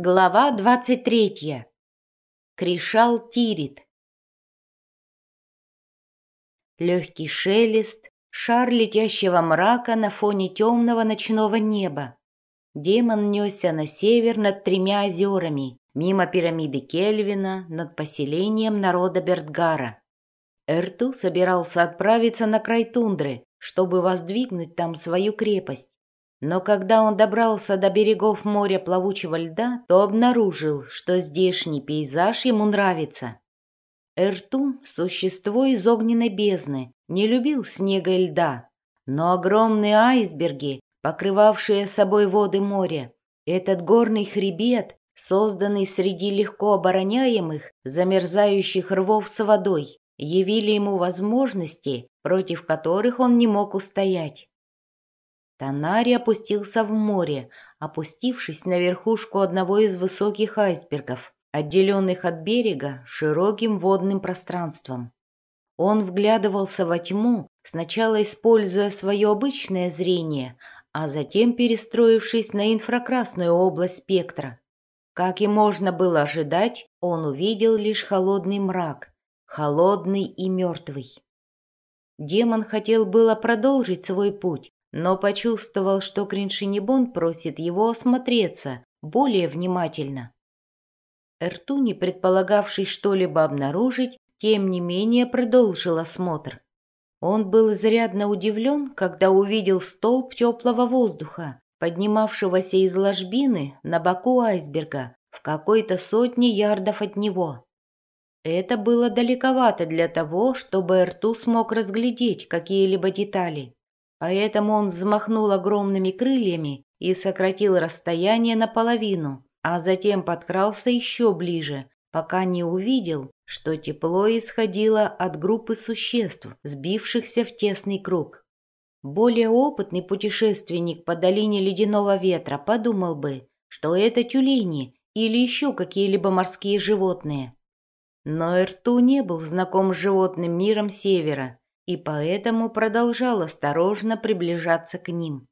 Глава двадцать третья. Кришал Тирит. Легкий шелест, шар летящего мрака на фоне темного ночного неба. Демон несся на север над тремя озерами, мимо пирамиды Кельвина, над поселением народа Бертгара. Эрту собирался отправиться на край тундры, чтобы воздвигнуть там свою крепость. Но когда он добрался до берегов моря плавучего льда, то обнаружил, что здешний пейзаж ему нравится. Эртум, существо из огненной бездны, не любил снега и льда, но огромные айсберги, покрывавшие собой воды моря, этот горный хребет, созданный среди легко обороняемых, замерзающих рвов с водой, явили ему возможности, против которых он не мог устоять. Танари опустился в море, опустившись на верхушку одного из высоких айсбергов, отделенных от берега широким водным пространством. Он вглядывался во тьму, сначала используя свое обычное зрение, а затем перестроившись на инфракрасную область спектра. Как и можно было ожидать, он увидел лишь холодный мрак, холодный и мертвый. Демон хотел было продолжить свой путь, но почувствовал, что Криншинибон просит его осмотреться более внимательно. Эрту, не предполагавший что-либо обнаружить, тем не менее продолжил осмотр. Он был изрядно удивлен, когда увидел столб теплого воздуха, поднимавшегося из ложбины на боку айсберга в какой-то сотне ярдов от него. Это было далековато для того, чтобы Эрту смог разглядеть какие-либо детали. Поэтому он взмахнул огромными крыльями и сократил расстояние наполовину, а затем подкрался еще ближе, пока не увидел, что тепло исходило от группы существ, сбившихся в тесный круг. Более опытный путешественник по долине ледяного ветра подумал бы, что это тюлени или еще какие-либо морские животные. Но Эрту не был знаком с животным миром севера и поэтому продолжал осторожно приближаться к ним.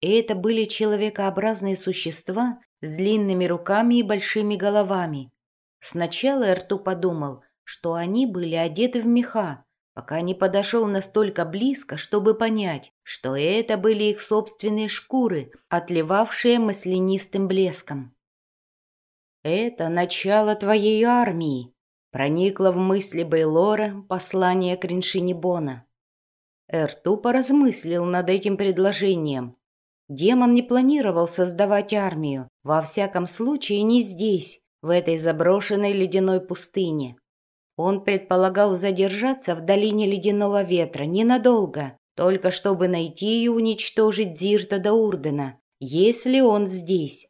Это были человекообразные существа с длинными руками и большими головами. Сначала Эрту подумал, что они были одеты в меха, пока не подошел настолько близко, чтобы понять, что это были их собственные шкуры, отливавшие маслянистым блеском. «Это начало твоей армии», Проникло в мысли Бейлора послание Криншинибона. Эрту поразмыслил над этим предложением. Демон не планировал создавать армию, во всяком случае не здесь, в этой заброшенной ледяной пустыне. Он предполагал задержаться в долине ледяного ветра ненадолго, только чтобы найти и уничтожить Зирта до Урдена, если он здесь.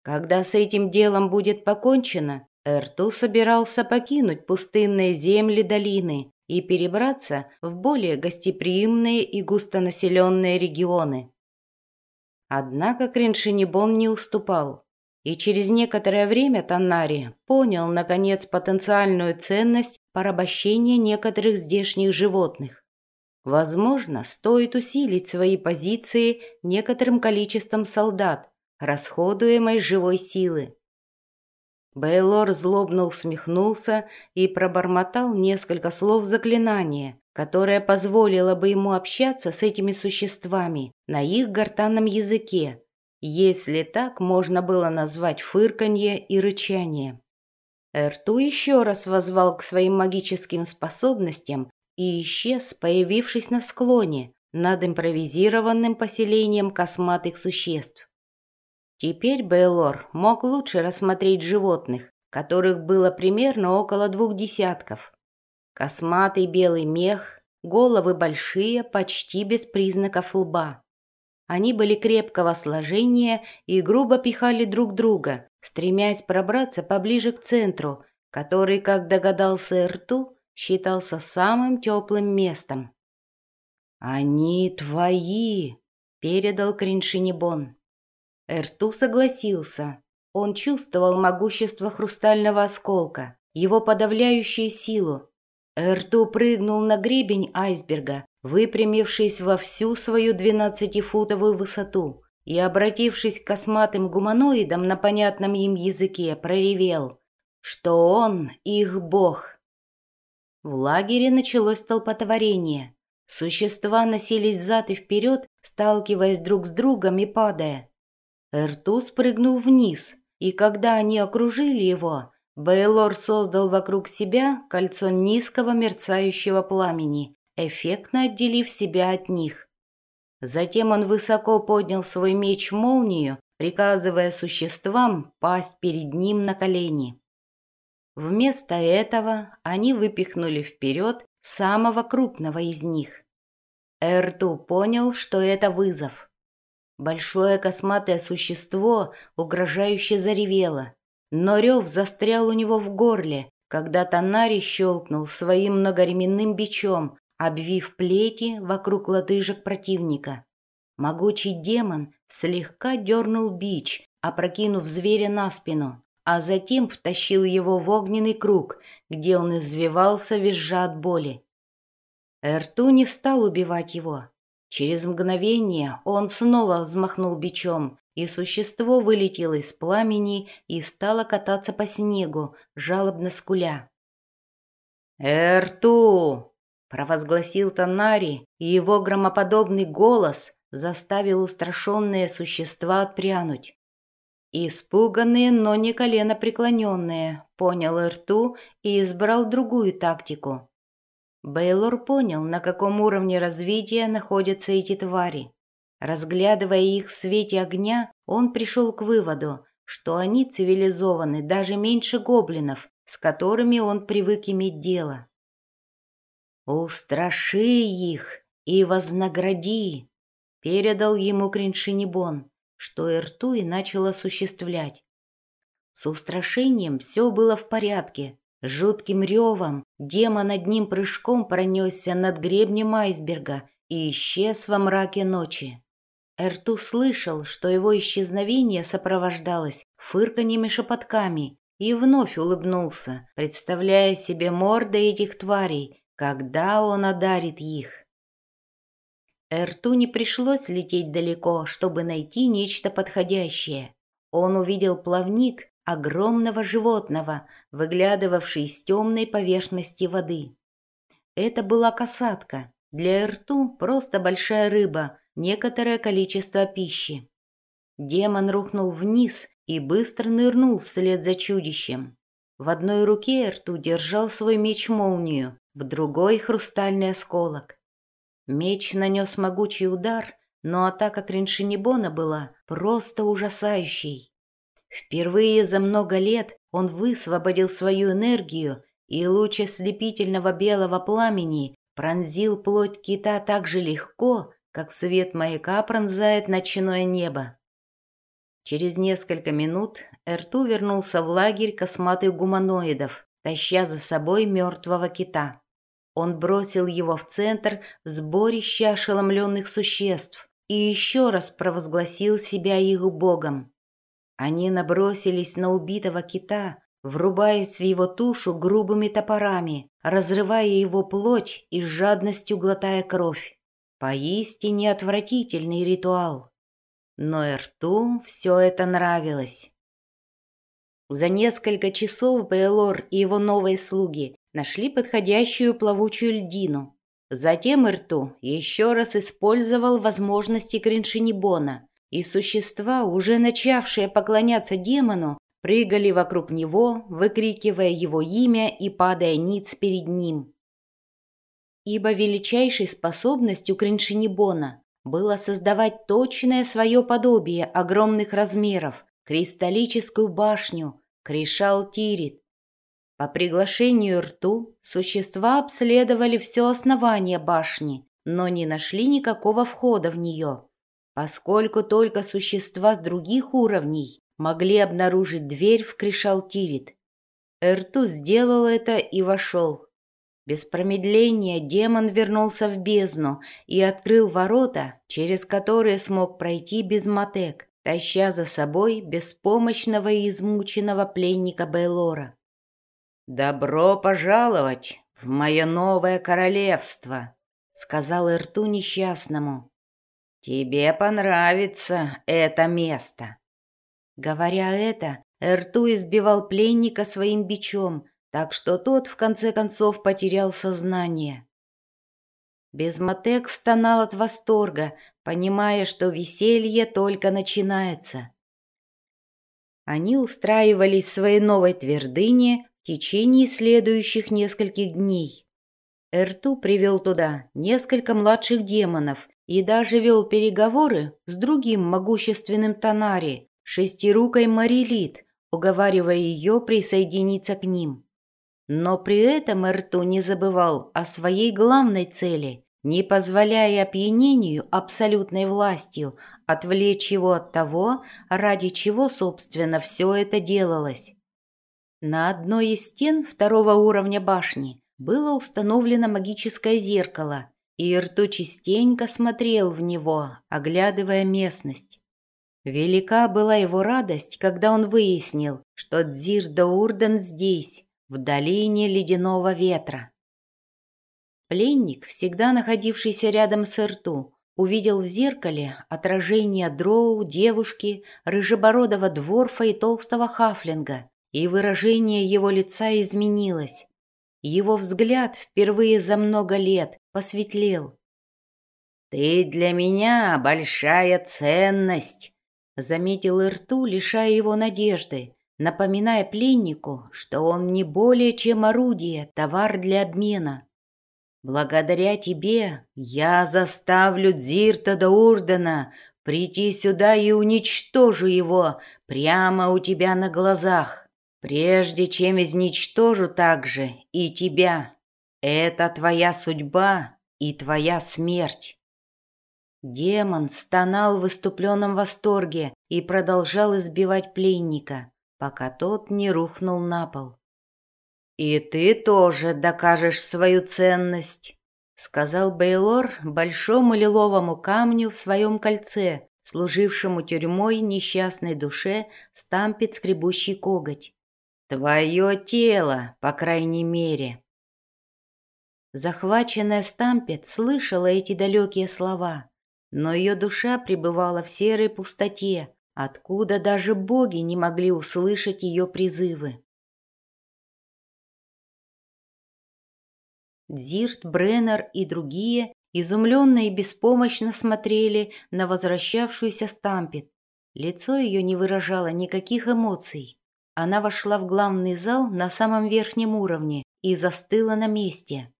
Когда с этим делом будет покончено, Эрту собирался покинуть пустынные земли долины и перебраться в более гостеприимные и густонаселенные регионы. Однако Криншинибон не уступал, и через некоторое время Таннари понял, наконец, потенциальную ценность порабощения некоторых здешних животных. Возможно, стоит усилить свои позиции некоторым количеством солдат, расходуемой живой силы. Бейлор злобно усмехнулся и пробормотал несколько слов заклинания, которое позволило бы ему общаться с этими существами на их гортанном языке, если так можно было назвать фырканье и рычание. Эрту еще раз возвал к своим магическим способностям и исчез, появившись на склоне над импровизированным поселением косматых существ. Теперь Бейлор мог лучше рассмотреть животных, которых было примерно около двух десятков. Косматый белый мех, головы большие, почти без признаков лба. Они были крепкого сложения и грубо пихали друг друга, стремясь пробраться поближе к центру, который, как догадался Рту, считался самым теплым местом. «Они твои!» — передал Криншинибон. Эрту согласился. Он чувствовал могущество хрустального осколка, его подавляющую силу. Эрту прыгнул на гребень айсберга, выпрямившись во всю свою двенадцатифутовую высоту, и, обратившись к косматым гуманоидам на понятном им языке, проревел, что он их бог. В лагере началось столпотворение. Существа носились взад и вперед, сталкиваясь друг с другом и падая. Эрту спрыгнул вниз, и когда они окружили его, Бейлор создал вокруг себя кольцо низкого мерцающего пламени, эффектно отделив себя от них. Затем он высоко поднял свой меч-молнию, приказывая существам пасть перед ним на колени. Вместо этого они выпихнули вперед самого крупного из них. Эрту понял, что это вызов. Большое косматое существо угрожающе заревело, но рев застрял у него в горле, когда Танари щелкнул своим многоременным бичом, обвив плети вокруг лодыжек противника. Могучий демон слегка дернул бич, опрокинув зверя на спину, а затем втащил его в огненный круг, где он извивался, визжа от боли. Эрту не стал убивать его. Через мгновение он снова взмахнул бичом, и существо вылетело из пламени и стало кататься по снегу, жалобно скуля. «Эрту!» провозгласил Танари, и его громоподобный голос заставил устрашенные существа отпрянуть. Испуганные, но не колено преклоненные, понял Эрту и избрал другую тактику. Бейлор понял, на каком уровне развития находятся эти твари. Разглядывая их в свете огня, он пришел к выводу, что они цивилизованы даже меньше гоблинов, с которыми он привык иметь дело. «Устраши их и вознагради!» — передал ему Криншинибон, что Эрту и начал осуществлять. С устрашением все было в порядке. Жутким ревом демон одним прыжком пронесся над гребнем айсберга и исчез во мраке ночи. Эрту слышал, что его исчезновение сопровождалось фырканьем и шепотками, и вновь улыбнулся, представляя себе морды этих тварей, когда он одарит их. Эрту не пришлось лететь далеко, чтобы найти нечто подходящее. Он увидел плавник огромного животного, выглядывавший из темной поверхности воды. Это была касатка, для Эрту просто большая рыба, некоторое количество пищи. Демон рухнул вниз и быстро нырнул вслед за чудищем. В одной руке Эрту держал свой меч-молнию, в другой — хрустальный осколок. Меч нанес могучий удар, но атака Криншинибона была просто ужасающей. Впервые за много лет он высвободил свою энергию, и луч ослепительного белого пламени пронзил плоть кита так же легко, как свет маяка пронзает ночное небо. Через несколько минут Эрту вернулся в лагерь косматых гуманоидов, таща за собой мертвого кита. Он бросил его в центр сборища ошеломленных существ и еще раз провозгласил себя их богом. Они набросились на убитого кита, врубаясь в его тушу грубыми топорами, разрывая его плоть и с жадностью глотая кровь. Поистине отвратительный ритуал. Но Эрту все это нравилось. За несколько часов Бейлор и его новые слуги нашли подходящую плавучую льдину. Затем Ирту еще раз использовал возможности Криншинибона, и существа, уже начавшие поклоняться демону, прыгали вокруг него, выкрикивая его имя и падая ниц перед ним. Ибо величайшей способностью Криншинибона было создавать точное свое подобие огромных размеров, кристаллическую башню, Кришал Тирит, по приглашению рту существа обследовали все основание башни, но не нашли никакого входа в нее, поскольку только существа с других уровней могли обнаружить дверь в Кришалтирит. Эрту сделал это и вошел. Без промедления демон вернулся в бездну и открыл ворота, через которые смог пройти без мотек, таща за собой беспомощного и измученного пленника Бейлора. «Добро пожаловать в мое новое королевство», — сказал Ирту несчастному. «Тебе понравится это место». Говоря это, Эрту избивал пленника своим бичом, так что тот в конце концов потерял сознание. Безматек стонал от восторга, понимая, что веселье только начинается. Они устраивались в своей новой твердыне в течение следующих нескольких дней. Эрту привел туда несколько младших демонов и даже вел переговоры с другим могущественным Танари, шестирукой Марилит, уговаривая ее присоединиться к ним. Но при этом Эрту не забывал о своей главной цели, не позволяя опьянению абсолютной властью отвлечь его от того, ради чего, собственно, все это делалось. На одной из стен второго уровня башни было установлено магическое зеркало, и Ирту частенько смотрел в него, оглядывая местность. Велика была его радость, когда он выяснил, что Дзир Урден здесь, в долине ледяного ветра. Пленник, всегда находившийся рядом с Ирту, увидел в зеркале отражение дроу, девушки, рыжебородого дворфа и толстого хафлинга, и выражение его лица изменилось. Его взгляд впервые за много лет посветлел. «Ты для меня большая ценность», — заметил Ирту, лишая его надежды, напоминая пленнику, что он не более чем орудие, товар для обмена. «Благодаря тебе я заставлю Дзирта до Урдена прийти сюда и уничтожу его прямо у тебя на глазах прежде чем изничтожу также и тебя. Это твоя судьба и твоя смерть». Демон стонал в выступленном восторге и продолжал избивать пленника, пока тот не рухнул на пол. «И ты тоже докажешь свою ценность», — сказал Бейлор большому лиловому камню в своем кольце, служившему тюрьмой несчастной душе Стампет Скребущий Коготь. Твое тело, по крайней мере. Захваченная Стампет слышала эти далекие слова, но ее душа пребывала в серой пустоте, откуда даже боги не могли услышать ее призывы. Дзирт, Бреннер и другие изумленно и беспомощно смотрели на возвращавшуюся Стампет. Лицо ее не выражало никаких эмоций. Она вошла в главный зал на самом верхнем уровне и застыла на месте.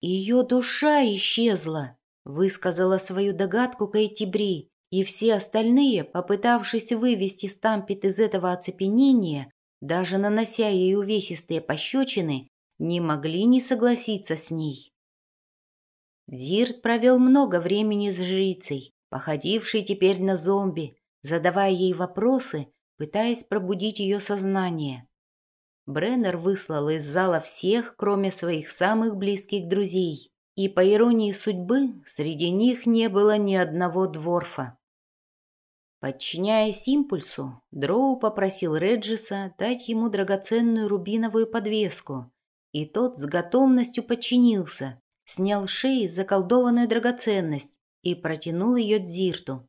«Ее душа исчезла», — высказала свою догадку Кэти Бри, и все остальные, попытавшись вывести Стампет из этого оцепенения, даже нанося ей увесистые пощечины, не могли не согласиться с ней. Зирт провел много времени с жрицей, походившей теперь на зомби, задавая ей вопросы, пытаясь пробудить ее сознание. Бреннер выслал из зала всех, кроме своих самых близких друзей, и, по иронии судьбы, среди них не было ни одного дворфа. Подчиняясь импульсу, Дроу попросил Реджиса дать ему драгоценную рубиновую подвеску, и тот с готовностью подчинился, снял с шеи заколдованную драгоценность и протянул ее Дзирту.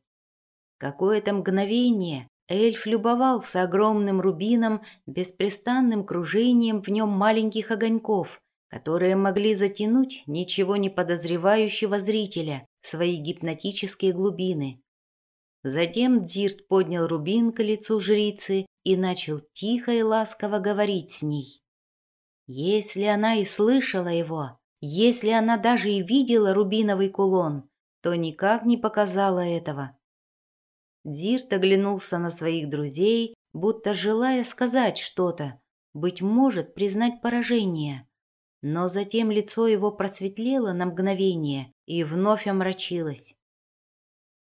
Какое-то мгновение Эльф любовался огромным рубином, беспрестанным кружением в нем маленьких огоньков, которые могли затянуть ничего не подозревающего зрителя в свои гипнотические глубины. Затем Дзирт поднял рубин к лицу жрицы и начал тихо и ласково говорить с ней. Если она и слышала его, если она даже и видела рубиновый кулон, то никак не показала этого. Дирт оглянулся на своих друзей, будто желая сказать что-то, быть может, признать поражение. Но затем лицо его просветлело на мгновение и вновь омрачилось.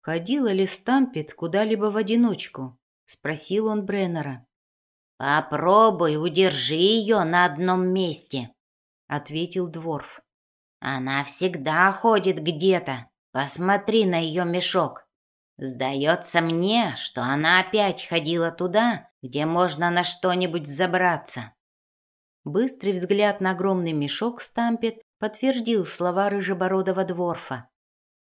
«Ходила ли Стампет куда-либо в одиночку?» — спросил он Бреннера. «Попробуй, удержи ее на одном месте», — ответил Дворф. «Она всегда ходит где-то. Посмотри на ее мешок. Сдается мне, что она опять ходила туда, где можно на что-нибудь забраться. Быстрый взгляд на огромный мешок Стампет подтвердил слова рыжебородого дворфа.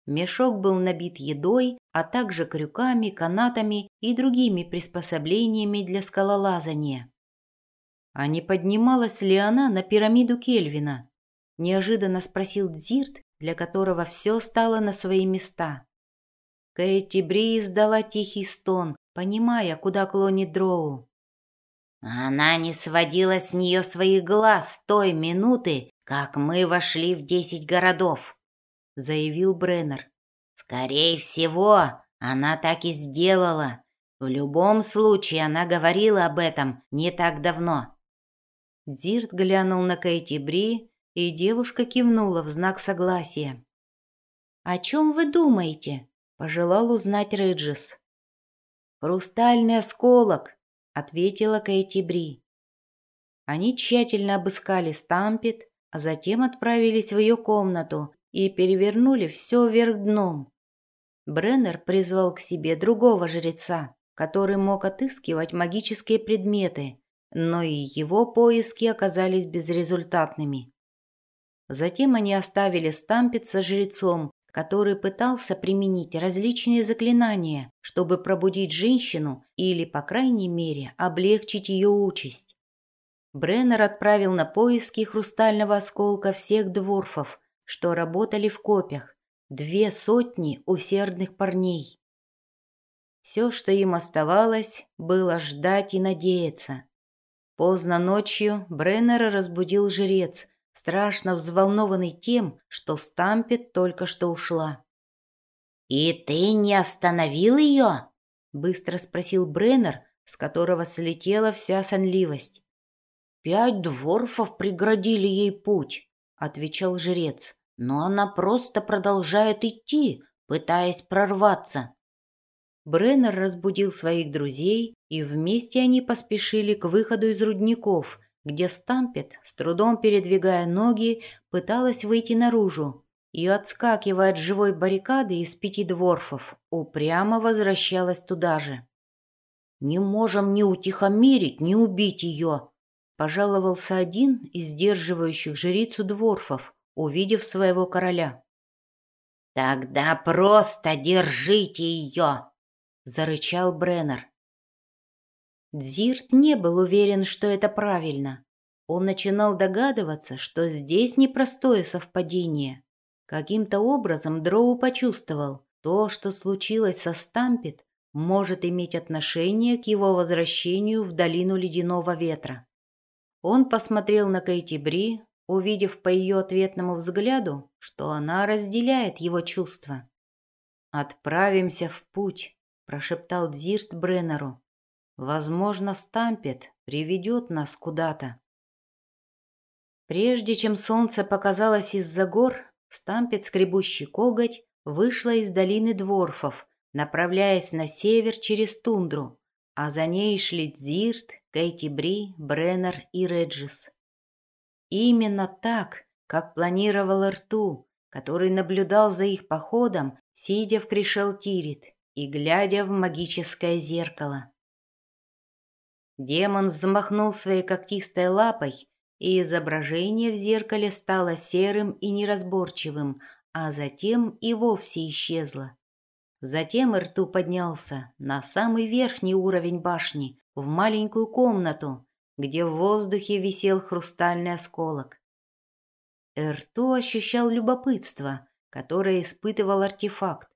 Мешок был набит едой, а также крюками, канатами и другими приспособлениями для скалолазания. А не поднималась ли она на пирамиду Кельвина? Неожиданно спросил Дзирт, для которого все стало на свои места. Кэти Бри издала тихий стон, понимая, куда клонит Дроу. Она не сводила с нее своих глаз той минуты, как мы вошли в десять городов, заявил Бреннер. Скорее всего, она так и сделала. В любом случае, она говорила об этом не так давно. Дирт глянул на Кэти Бри, и девушка кивнула в знак согласия. «О чем вы думаете?» – пожелал узнать Реджис. «Хрустальный осколок», – ответила Кэти Бри. Они тщательно обыскали Стампет, а затем отправились в ее комнату и перевернули все вверх дном. Бреннер призвал к себе другого жреца, который мог отыскивать магические предметы, но и его поиски оказались безрезультатными. Затем они оставили Стампет со жрецом, который пытался применить различные заклинания, чтобы пробудить женщину или, по крайней мере, облегчить ее участь. Бреннер отправил на поиски хрустального осколка всех дворфов, что работали в копях, две сотни усердных парней. Все, что им оставалось, было ждать и надеяться. Поздно ночью Бреннера разбудил жрец, страшно взволнованный тем, что Стампет только что ушла. «И ты не остановил ее?» — быстро спросил Бреннер, с которого слетела вся сонливость. «Пять дворфов преградили ей путь», — отвечал жрец, «но она просто продолжает идти, пытаясь прорваться». Бреннер разбудил своих друзей, и вместе они поспешили к выходу из рудников, где Стампет, с трудом передвигая ноги, пыталась выйти наружу и, отскакивая от живой баррикады из пяти дворфов, упрямо возвращалась туда же. «Не можем ни утихомирить, ни убить ее», — пожаловался один из сдерживающих жрицу дворфов, увидев своего короля. «Тогда просто держите ее!» — зарычал Бреннер. Дзирт не был уверен, что это правильно. Он начинал догадываться, что здесь непростое совпадение. Каким-то образом Дроу почувствовал, то, что случилось со Стампет, может иметь отношение к его возвращению в долину ледяного ветра. Он посмотрел на Бри, увидев по ее ответному взгляду, что она разделяет его чувства. «Отправимся в путь», – прошептал Дзирт Бреннеру. Возможно, Стампет приведет нас куда-то. Прежде чем солнце показалось из-за гор, Стампет, скребущий коготь, вышла из долины дворфов, направляясь на север через тундру, а за ней шли Дзирт, Кейти Бри, Бреннер и Реджис. Именно так, как планировал Рту, который наблюдал за их походом, сидя в Кришелтирит и глядя в магическое зеркало. Демон взмахнул своей когтистой лапой, и изображение в зеркале стало серым и неразборчивым, а затем и вовсе исчезло. Затем Ирту поднялся на самый верхний уровень башни, в маленькую комнату, где в воздухе висел хрустальный осколок. Эрту ощущал любопытство, которое испытывал артефакт,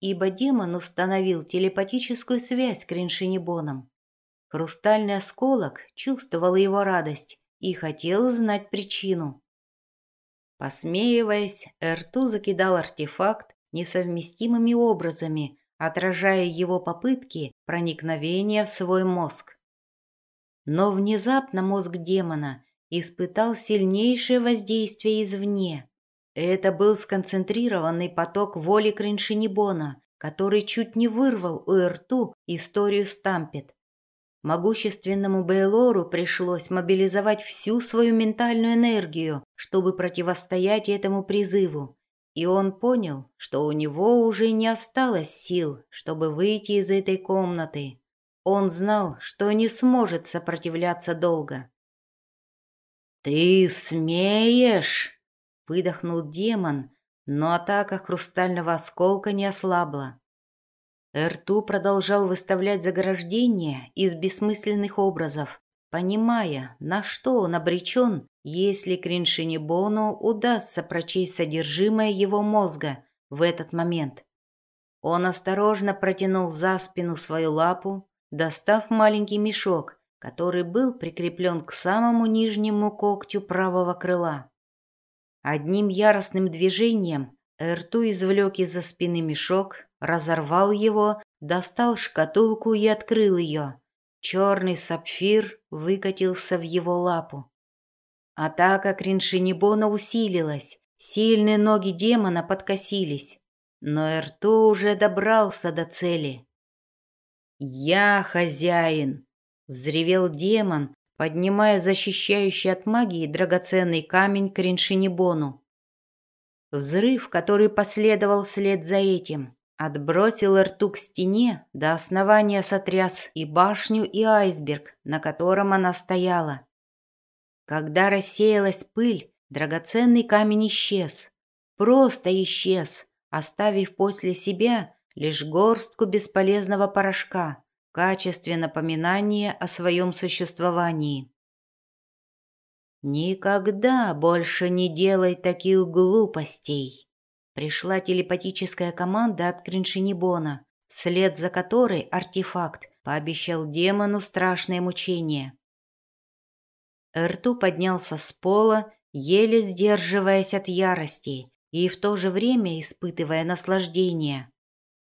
ибо демон установил телепатическую связь с Криншинибоном. Хрустальный осколок чувствовал его радость и хотел знать причину. Посмеиваясь, Эрту закидал артефакт несовместимыми образами, отражая его попытки проникновения в свой мозг. Но внезапно мозг демона испытал сильнейшее воздействие извне. Это был сконцентрированный поток воли Криншинибона, который чуть не вырвал у Эрту историю Стампет. Могущественному Бейлору пришлось мобилизовать всю свою ментальную энергию, чтобы противостоять этому призыву. И он понял, что у него уже не осталось сил, чтобы выйти из этой комнаты. Он знал, что не сможет сопротивляться долго. «Ты смеешь?» — выдохнул демон, но атака хрустального осколка не ослабла. Эрту продолжал выставлять заграждения из бессмысленных образов, понимая, на что он обречен, если Криншинибону удастся прочесть содержимое его мозга в этот момент. Он осторожно протянул за спину свою лапу, достав маленький мешок, который был прикреплен к самому нижнему когтю правого крыла. Одним яростным движением Эрту извлек из-за спины мешок, разорвал его, достал шкатулку и открыл ее. Черный сапфир выкатился в его лапу. Атака Криншинибона усилилась, сильные ноги демона подкосились, но Эрту уже добрался до цели. «Я хозяин!» — взревел демон, поднимая защищающий от магии драгоценный камень к Риншинибону. Взрыв, который последовал вслед за этим, отбросил рту к стене, до основания сотряс и башню, и айсберг, на котором она стояла. Когда рассеялась пыль, драгоценный камень исчез. Просто исчез, оставив после себя лишь горстку бесполезного порошка в качестве напоминания о своем существовании. «Никогда больше не делай таких глупостей!» Пришла телепатическая команда от Криншинибона, вслед за которой артефакт пообещал демону страшное мучение. Эрту поднялся с пола, еле сдерживаясь от ярости и в то же время испытывая наслаждение.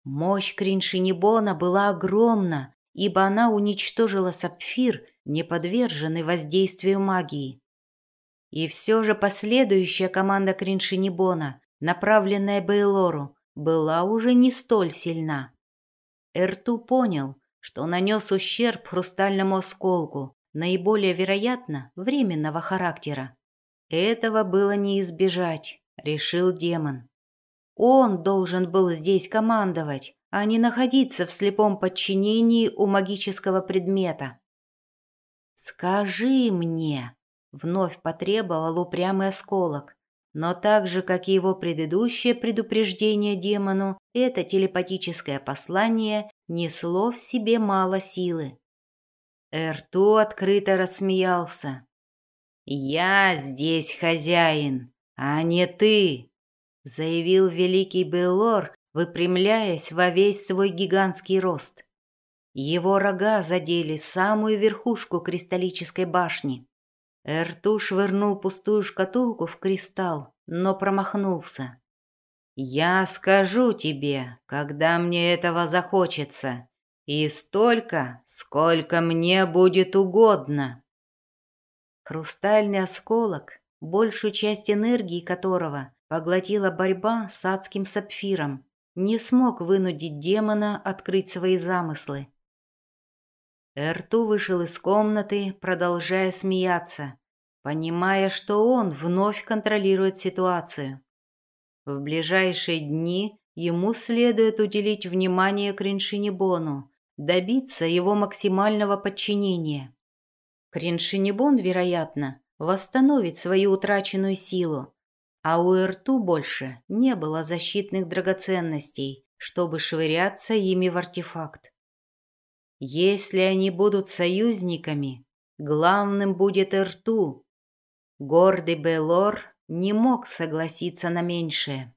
Мощь Криншинибона была огромна, ибо она уничтожила сапфир, не подверженный воздействию магии. И все же последующая команда Криншинибона, направленная Бейлору, была уже не столь сильна. Эрту понял, что нанес ущерб хрустальному осколку, наиболее вероятно, временного характера. Этого было не избежать, решил демон. Он должен был здесь командовать, а не находиться в слепом подчинении у магического предмета. «Скажи мне», — вновь потребовал упрямый осколок, но так же, как и его предыдущее предупреждение демону, это телепатическое послание несло в себе мало силы. Эрту открыто рассмеялся. «Я здесь хозяин, а не ты», — заявил великий Белор, выпрямляясь во весь свой гигантский рост. Его рога задели самую верхушку кристаллической башни. Эрту швырнул пустую шкатулку в кристалл, но промахнулся. «Я скажу тебе, когда мне этого захочется, и столько, сколько мне будет угодно». Хрустальный осколок, большую часть энергии которого поглотила борьба с адским сапфиром, не смог вынудить демона открыть свои замыслы. Эрту вышел из комнаты, продолжая смеяться, понимая, что он вновь контролирует ситуацию. В ближайшие дни ему следует уделить внимание Криншинибону, добиться его максимального подчинения. Криншинибон, вероятно, восстановит свою утраченную силу, а у Эрту больше не было защитных драгоценностей, чтобы швыряться ими в артефакт. Если они будут союзниками, главным будет Эрту. Гордый Белор не мог согласиться на меньшее.